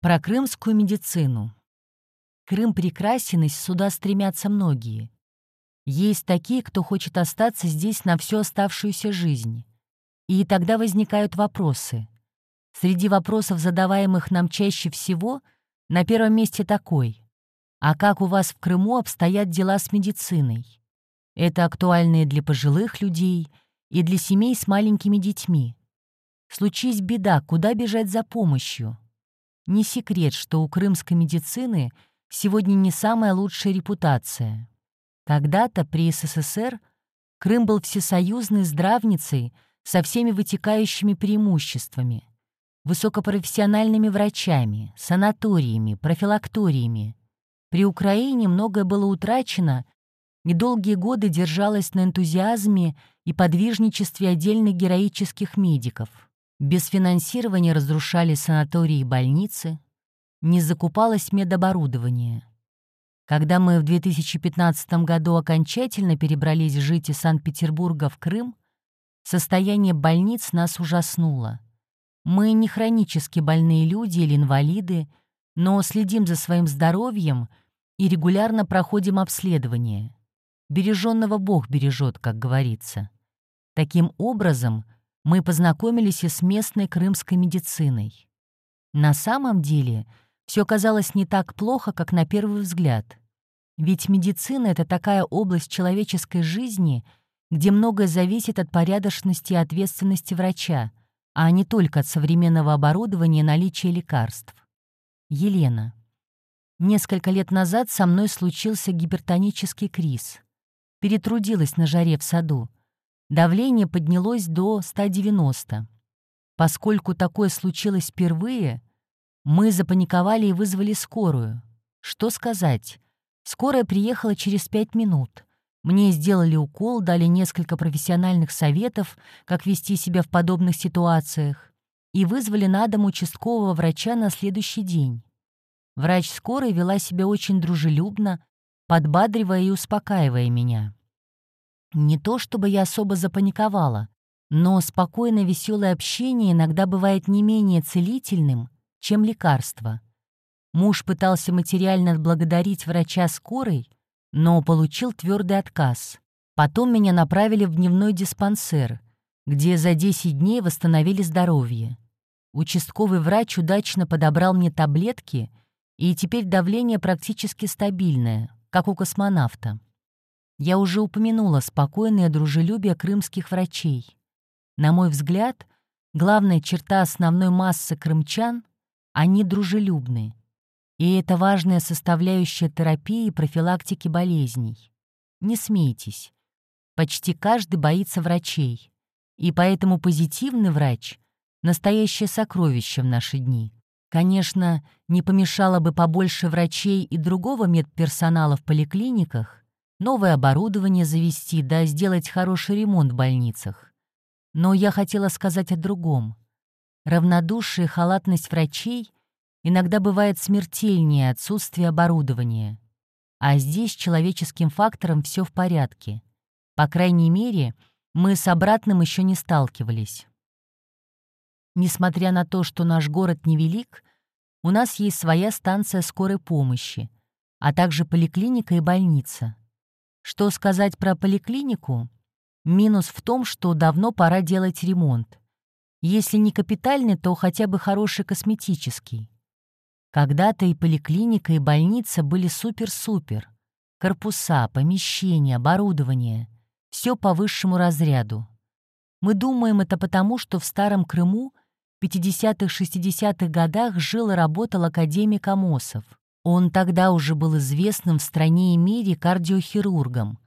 Про крымскую медицину. Крым прекрасен, и сюда стремятся многие. Есть такие, кто хочет остаться здесь на всю оставшуюся жизнь. И тогда возникают вопросы. Среди вопросов, задаваемых нам чаще всего, на первом месте такой. А как у вас в Крыму обстоят дела с медициной? Это актуально и для пожилых людей, и для семей с маленькими детьми. Случись беда, куда бежать за помощью? Не секрет, что у крымской медицины сегодня не самая лучшая репутация. Когда-то при СССР Крым был всесоюзной здравницей со всеми вытекающими преимуществами, высокопрофессиональными врачами, санаториями, профилакториями. При Украине многое было утрачено и долгие годы держалось на энтузиазме и подвижничестве отдельных героических медиков. Без финансирования разрушали санатории и больницы, не закупалось медоборудование. Когда мы в 2015 году окончательно перебрались жить из Санкт-Петербурга в Крым, состояние больниц нас ужаснуло. Мы не хронически больные люди или инвалиды, но следим за своим здоровьем и регулярно проходим обследование. Береженного Бог бережет, как говорится. Таким образом, мы познакомились и с местной крымской медициной. На самом деле, все казалось не так плохо, как на первый взгляд. Ведь медицина — это такая область человеческой жизни, где многое зависит от порядочности и ответственности врача, а не только от современного оборудования и наличия лекарств. Елена. Несколько лет назад со мной случился гипертонический криз. Перетрудилась на жаре в саду. Давление поднялось до 190. Поскольку такое случилось впервые, мы запаниковали и вызвали скорую. Что сказать? Скорая приехала через пять минут. Мне сделали укол, дали несколько профессиональных советов, как вести себя в подобных ситуациях, и вызвали на дом участкового врача на следующий день. Врач скорой вела себя очень дружелюбно, подбадривая и успокаивая меня. Не то чтобы я особо запаниковала, но спокойное веселое общение иногда бывает не менее целительным, чем лекарство. Муж пытался материально отблагодарить врача скорой, но получил твердый отказ. Потом меня направили в дневной диспансер, где за 10 дней восстановили здоровье. Участковый врач удачно подобрал мне таблетки, и теперь давление практически стабильное, как у космонавта. Я уже упомянула спокойное дружелюбие крымских врачей. На мой взгляд, главная черта основной массы крымчан — они дружелюбны. И это важная составляющая терапии и профилактики болезней. Не смейтесь. Почти каждый боится врачей. И поэтому позитивный врач — настоящее сокровище в наши дни. Конечно, не помешало бы побольше врачей и другого медперсонала в поликлиниках, новое оборудование завести, да сделать хороший ремонт в больницах. Но я хотела сказать о другом. Равнодушие и халатность врачей иногда бывает смертельнее отсутствия оборудования. А здесь человеческим фактором все в порядке. По крайней мере, мы с обратным еще не сталкивались. Несмотря на то, что наш город невелик, у нас есть своя станция скорой помощи, а также поликлиника и больница. Что сказать про поликлинику? Минус в том, что давно пора делать ремонт. Если не капитальный, то хотя бы хороший косметический. Когда-то и поликлиника, и больница были супер-супер. Корпуса, помещения, оборудование — все по высшему разряду. Мы думаем это потому, что в Старом Крыму в 50-60-х годах жил и работал академик Амосов. Он тогда уже был известным в стране и мире кардиохирургом.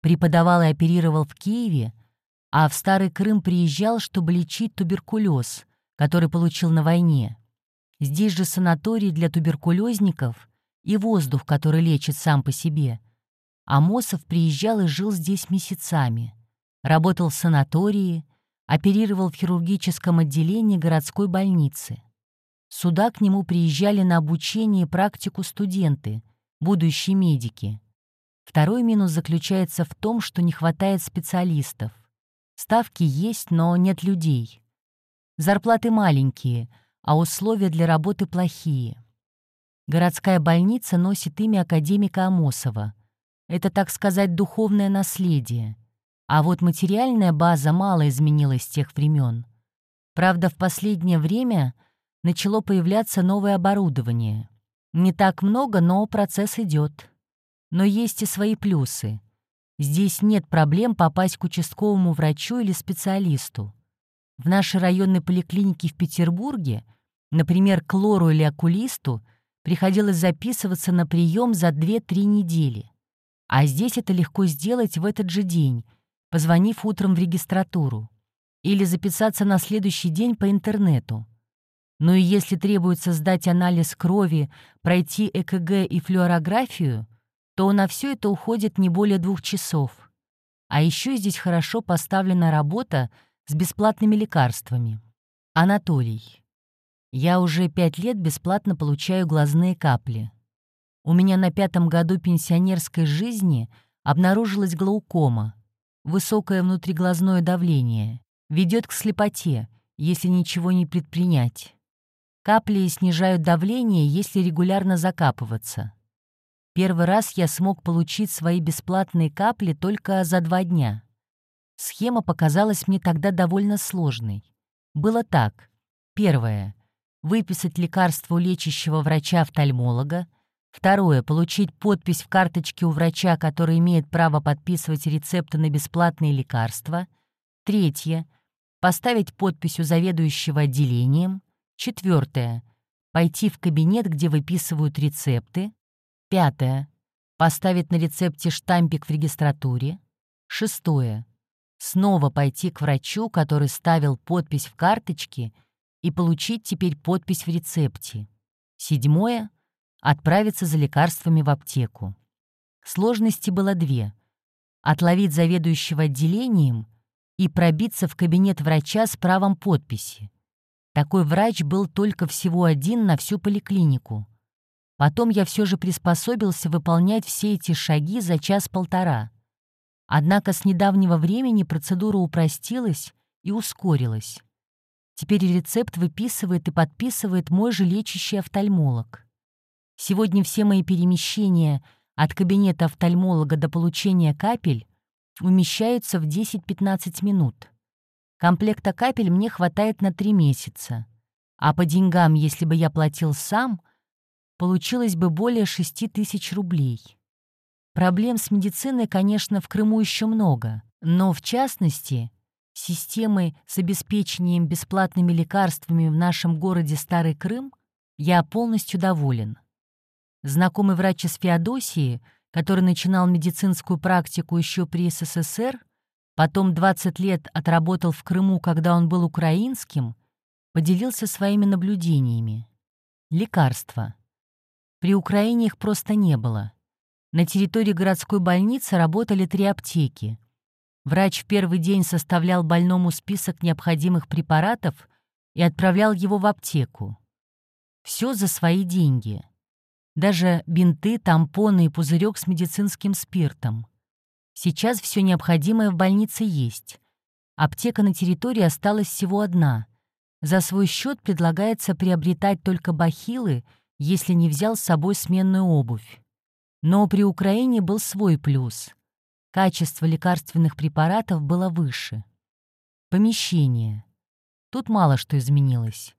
Преподавал и оперировал в Киеве, а в Старый Крым приезжал, чтобы лечить туберкулез, который получил на войне. Здесь же санаторий для туберкулезников и воздух, который лечит сам по себе. Амосов приезжал и жил здесь месяцами. Работал в санатории, оперировал в хирургическом отделении городской больницы. Сюда к нему приезжали на обучение и практику студенты, будущие медики. Второй минус заключается в том, что не хватает специалистов. Ставки есть, но нет людей. Зарплаты маленькие, а условия для работы плохие. Городская больница носит имя академика Амосова. Это, так сказать, духовное наследие. А вот материальная база мало изменилась с тех времен. Правда, в последнее время начало появляться новое оборудование. Не так много, но процесс идет. Но есть и свои плюсы. Здесь нет проблем попасть к участковому врачу или специалисту. В нашей районной поликлинике в Петербурге, например, к лору или окулисту, приходилось записываться на прием за 2-3 недели. А здесь это легко сделать в этот же день, позвонив утром в регистратуру. Или записаться на следующий день по интернету. Ну и если требуется сдать анализ крови, пройти ЭКГ и флюорографию, то на все это уходит не более двух часов. А еще здесь хорошо поставлена работа с бесплатными лекарствами. Анатолий. Я уже пять лет бесплатно получаю глазные капли. У меня на пятом году пенсионерской жизни обнаружилась глаукома, высокое внутриглазное давление, ведет к слепоте, если ничего не предпринять. Капли снижают давление, если регулярно закапываться. Первый раз я смог получить свои бесплатные капли только за два дня. Схема показалась мне тогда довольно сложной. Было так. Первое — выписать лекарство у лечащего врача-офтальмолога, Второе — получить подпись в карточке у врача, который имеет право подписывать рецепты на бесплатные лекарства. Третье — поставить подпись у заведующего отделением. Четвертое — пойти в кабинет, где выписывают рецепты. Пятое — поставить на рецепте штампик в регистратуре. Шестое — снова пойти к врачу, который ставил подпись в карточке, и получить теперь подпись в рецепте. Седьмое — отправиться за лекарствами в аптеку. Сложности было две — отловить заведующего отделением и пробиться в кабинет врача с правом подписи. Такой врач был только всего один на всю поликлинику. Потом я все же приспособился выполнять все эти шаги за час-полтора. Однако с недавнего времени процедура упростилась и ускорилась. Теперь рецепт выписывает и подписывает мой же лечащий офтальмолог. Сегодня все мои перемещения от кабинета офтальмолога до получения капель умещаются в 10-15 минут. Комплекта капель мне хватает на 3 месяца. А по деньгам, если бы я платил сам, получилось бы более 6 тысяч рублей. Проблем с медициной, конечно, в Крыму еще много, но в частности, системой с обеспечением бесплатными лекарствами в нашем городе Старый Крым я полностью доволен. Знакомый врач из Феодосии, который начинал медицинскую практику еще при СССР, потом 20 лет отработал в Крыму, когда он был украинским, поделился своими наблюдениями. Лекарства. При Украине их просто не было. На территории городской больницы работали три аптеки. Врач в первый день составлял больному список необходимых препаратов и отправлял его в аптеку. Все за свои деньги. Даже бинты, тампоны и пузырек с медицинским спиртом. Сейчас все необходимое в больнице есть. Аптека на территории осталась всего одна. За свой счет предлагается приобретать только бахилы, если не взял с собой сменную обувь. Но при Украине был свой плюс. Качество лекарственных препаратов было выше. Помещение. Тут мало что изменилось.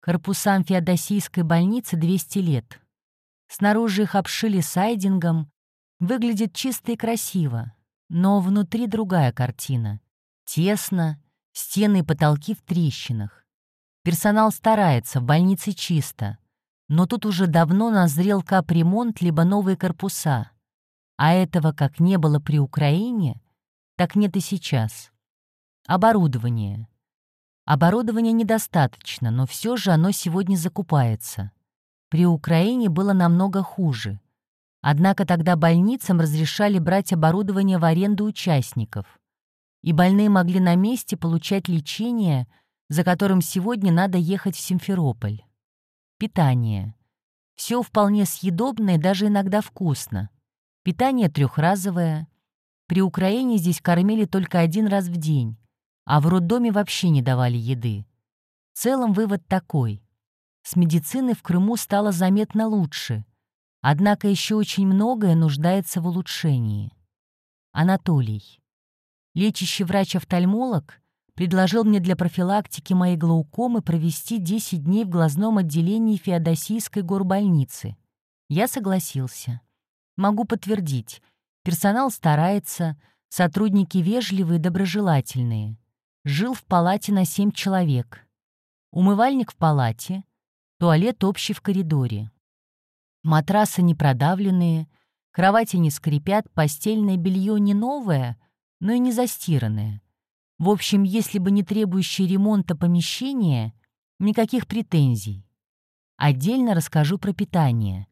Корпусам Феодосийской больницы 200 лет. Снаружи их обшили сайдингом. Выглядит чисто и красиво. Но внутри другая картина. Тесно, стены и потолки в трещинах. Персонал старается, в больнице чисто. Но тут уже давно назрел капремонт либо новые корпуса. А этого как не было при Украине, так нет и сейчас. Оборудование. Оборудования недостаточно, но все же оно сегодня закупается. При Украине было намного хуже. Однако тогда больницам разрешали брать оборудование в аренду участников. И больные могли на месте получать лечение, за которым сегодня надо ехать в Симферополь. Питание. Все вполне съедобное, даже иногда вкусно. Питание трехразовое. При Украине здесь кормили только один раз в день, а в роддоме вообще не давали еды. В целом вывод такой. с медициной в Крыму стало заметно лучше, однако еще очень многое нуждается в улучшении. Анатолий. Лечащий врач-офтальмолог предложил мне для профилактики моей глаукомы провести 10 дней в глазном отделении Феодосийской горбольницы. Я согласился. Могу подтвердить, персонал старается, сотрудники вежливые и доброжелательные. Жил в палате на 7 человек. Умывальник в палате, туалет общий в коридоре. Матрасы не продавленные, кровати не скрипят, постельное белье не новое, но и не застиранное. В общем, если бы не требующее ремонта помещение, никаких претензий. Отдельно расскажу про питание.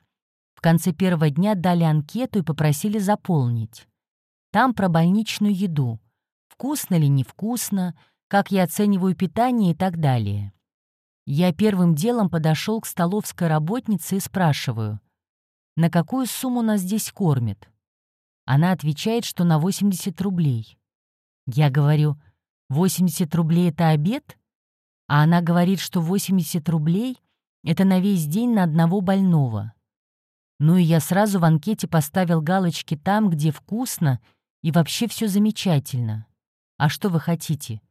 В конце первого дня дали анкету и попросили заполнить. Там про больничную еду. Вкусно ли, невкусно, как я оцениваю питание и так далее. Я первым делом подошел к столовской работнице и спрашиваю, на какую сумму нас здесь кормят? Она отвечает, что на 80 рублей. Я говорю, 80 рублей — это обед? А она говорит, что 80 рублей — это на весь день на одного больного. Ну и я сразу в анкете поставил галочки там, где вкусно и вообще все замечательно. А что вы хотите?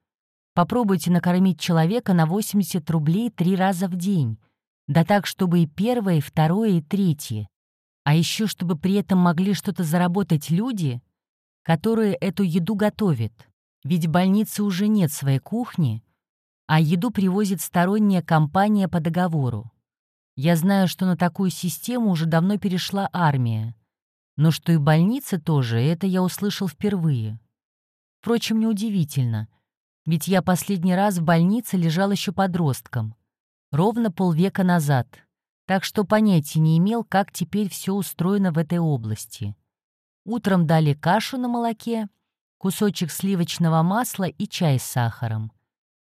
Попробуйте накормить человека на 80 рублей три раза в день. Да так, чтобы и первое, и второе, и третье. А еще, чтобы при этом могли что-то заработать люди, которые эту еду готовят. Ведь в больнице уже нет своей кухни, а еду привозит сторонняя компания по договору. Я знаю, что на такую систему уже давно перешла армия. Но что и больница тоже, это я услышал впервые. Впрочем, неудивительно, ведь я последний раз в больнице лежал еще подростком, ровно полвека назад, так что понятия не имел, как теперь все устроено в этой области. Утром дали кашу на молоке, кусочек сливочного масла и чай с сахаром.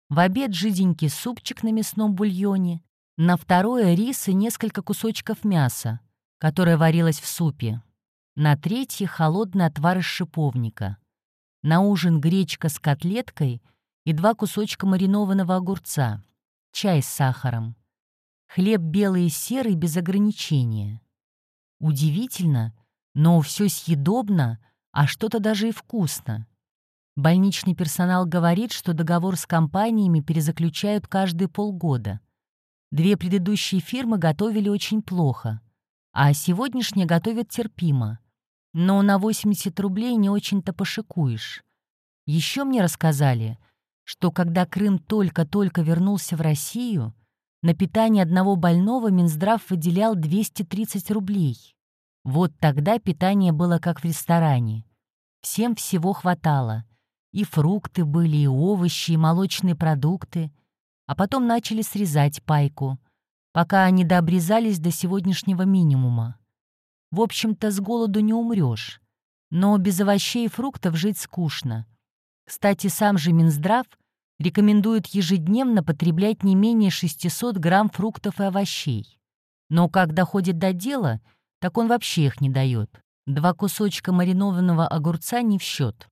В обед жиденький супчик на мясном бульоне, на второе рис и несколько кусочков мяса, которое варилось в супе. На третье холодный отвар из шиповника. На ужин гречка с котлеткой и два кусочка маринованного огурца, чай с сахаром. Хлеб белый и серый без ограничения. Удивительно, но все съедобно — а что-то даже и вкусно. Больничный персонал говорит, что договор с компаниями перезаключают каждые полгода. Две предыдущие фирмы готовили очень плохо, а сегодняшняя готовят терпимо. Но на 80 рублей не очень-то пошикуешь. Еще мне рассказали, что когда Крым только-только вернулся в Россию, на питание одного больного Минздрав выделял 230 рублей. Вот тогда питание было как в ресторане. Всем всего хватало. И фрукты были, и овощи, и молочные продукты. А потом начали срезать пайку, пока они дообрезались до сегодняшнего минимума. В общем-то, с голоду не умрешь. Но без овощей и фруктов жить скучно. Кстати, сам же Минздрав рекомендует ежедневно потреблять не менее 600 грамм фруктов и овощей. Но как доходит до дела — так он вообще их не дает. Два кусочка маринованного огурца не в счет.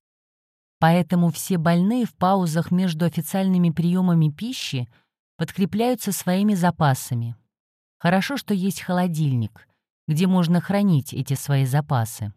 Поэтому все больные в паузах между официальными приемами пищи подкрепляются своими запасами. Хорошо, что есть холодильник, где можно хранить эти свои запасы.